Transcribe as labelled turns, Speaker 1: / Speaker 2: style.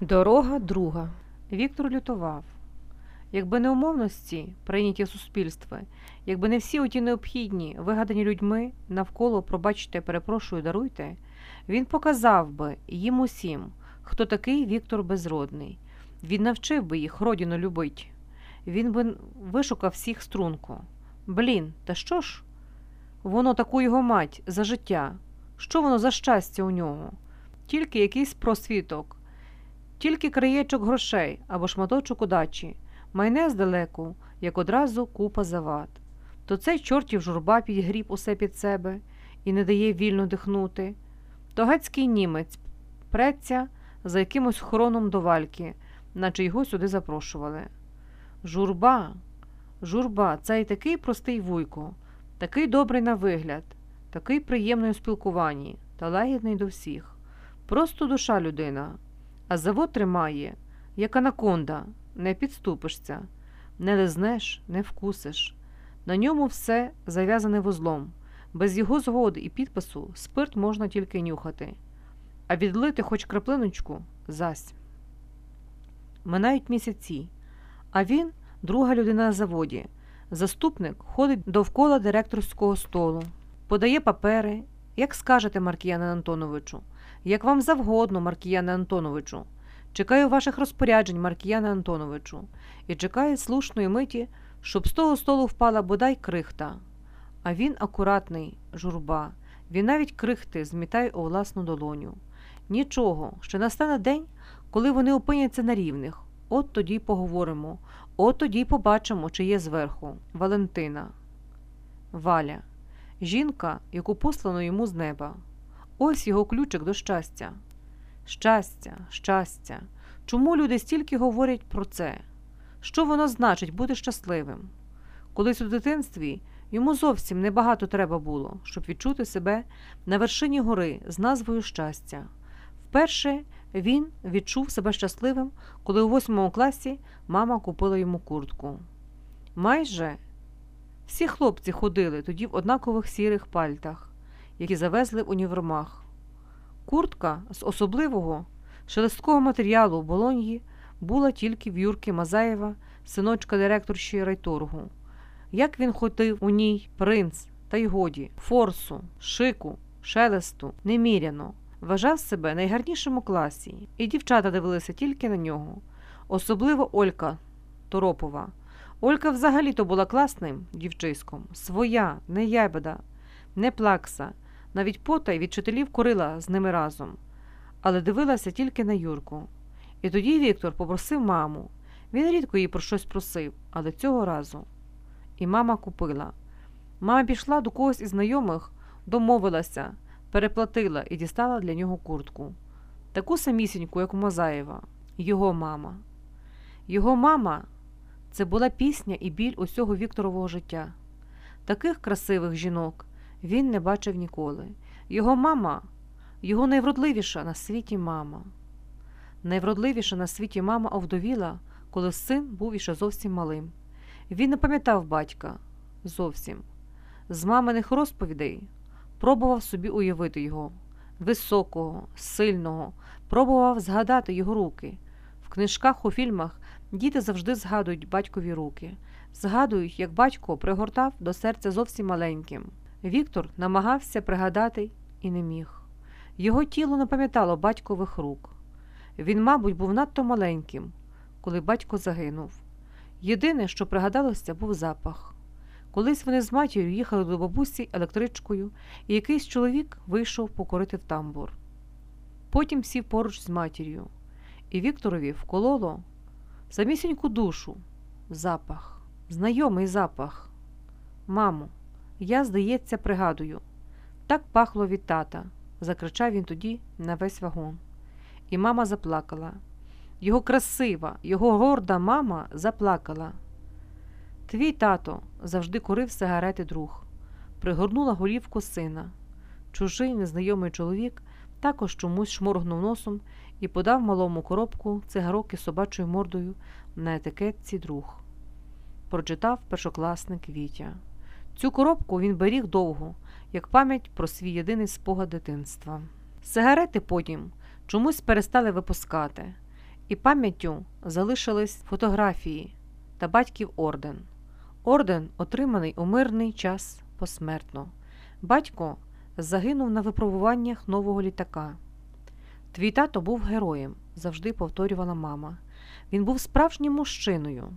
Speaker 1: Дорога друга. Віктор лютував. Якби не умовності, прийняті в якби не всі оті необхідні, вигадані людьми навколо, пробачте, перепрошую, даруйте, він показав би їм усім, хто такий Віктор Безродний. Він навчив би їх родину любить. Він би вишукав всіх струнку. Блін, та що ж? Воно таку його мать за життя. Що воно за щастя у нього? Тільки якийсь просвіток. Тільки краєчок грошей або шматочок удачі, майне здалеку, як одразу купа завад. То цей чортів журба підгріб усе під себе і не дає вільно дихнути. То гетський німець преться за якимось хроном до вальки, наче його сюди запрошували. Журба, журба, цей такий простий вуйко, такий добрий на вигляд, такий приємний у спілкуванні та лагідний до всіх. Просто душа людина. А завод тримає, як анаконда, не підступишся, не лизнеш, не вкусиш. На ньому все зав'язане вузлом. Без його згоди і підпису спирт можна тільки нюхати, а відлити хоч краплиночку зась. Минають місяці, а він друга людина на заводі. Заступник ходить довкола директорського столу, подає папери, як скажете, Маркіяне Антоновичу. Як вам завгодно, Маркіяне Антоновичу. Чекаю ваших розпоряджень, Маркіяне Антоновичу, і чекає слушної миті, щоб з того столу впала бодай крихта. А він акуратний, журба, він навіть крихти змітає у власну долоню. Нічого, ще настане день, коли вони опиняться на рівних. От тоді поговоримо, от тоді побачимо, чи є зверху. Валентина. Валя. Жінка, яку послано йому з неба. Ось його ключик до щастя. Щастя, щастя. Чому люди стільки говорять про це? Що воно значить бути щасливим? Колись у дитинстві йому зовсім небагато треба було, щоб відчути себе на вершині гори з назвою щастя. Вперше він відчув себе щасливим, коли у восьмому класі мама купила йому куртку. Майже всі хлопці ходили тоді в однакових сірих пальтах які завезли в універмаг. Куртка з особливого шелесткого матеріалу в Болоньї була тільки в Юрки Мазаєва, синочка директорші райторгу. Як він ходив у ній принц, та й годі, форсу, шику, шелесту, неміряно, вважав себе найгарнішим у класі, і дівчата дивилися тільки на нього, особливо Олька Торопова. Олька взагалі то була класним дівчиськом, своя, не ябеда, не плакса. Навіть потай від вчителів курила з ними разом, але дивилася тільки на Юрку. І тоді Віктор попросив маму. Він рідко її про щось просив, але цього разу. І мама купила. Мама пішла до когось із знайомих, домовилася, переплатила і дістала для нього куртку. Таку самісіньку, як у Мазаєва, його мама. Його мама це була пісня і біль усього Вікторового життя. Таких красивих жінок він не бачив ніколи. Його мама, його найвродливіша на світі мама. Найвродливіша на світі мама овдовіла, коли син був іще зовсім малим. Він не пам'ятав батька зовсім. З маминих розповідей пробував собі уявити його високого, сильного, пробував згадати його руки. В книжках у фільмах діти завжди згадують батькові руки, згадують, як батько пригортав до серця зовсім маленьким. Віктор намагався пригадати і не міг. Його тіло не пам'ятало батькових рук. Він, мабуть, був надто маленьким, коли батько загинув. Єдине, що пригадалося, був запах. Колись вони з матір'ю їхали до бабусі електричкою, і якийсь чоловік вийшов покорити в тамбур. Потім сів поруч з матір'ю, і Вікторові вкололо самісіньку душу, запах, знайомий запах. Мамо, я, здається, пригадую. Так пахло від тата, закричав він тоді на весь вагон. І мама заплакала. Його красива, його горда мама заплакала. Твій тато завжди курив сигарети друг, пригорнула голівку сина. Чужий незнайомий чоловік також чомусь шморгнув носом і подав малому коробку цигарок із собачою мордою на етикетці друг. Прочитав першокласник Вітя. Цю коробку він беріг довго, як пам'ять про свій єдиний спогад дитинства. Сигарети потім чомусь перестали випускати, І пам'яттю залишились фотографії та батьків орден. Орден отриманий у мирний час посмертно. Батько загинув на випробуваннях нового літака. Твій тато був героєм, завжди повторювала мама. Він був справжнім мужчиною,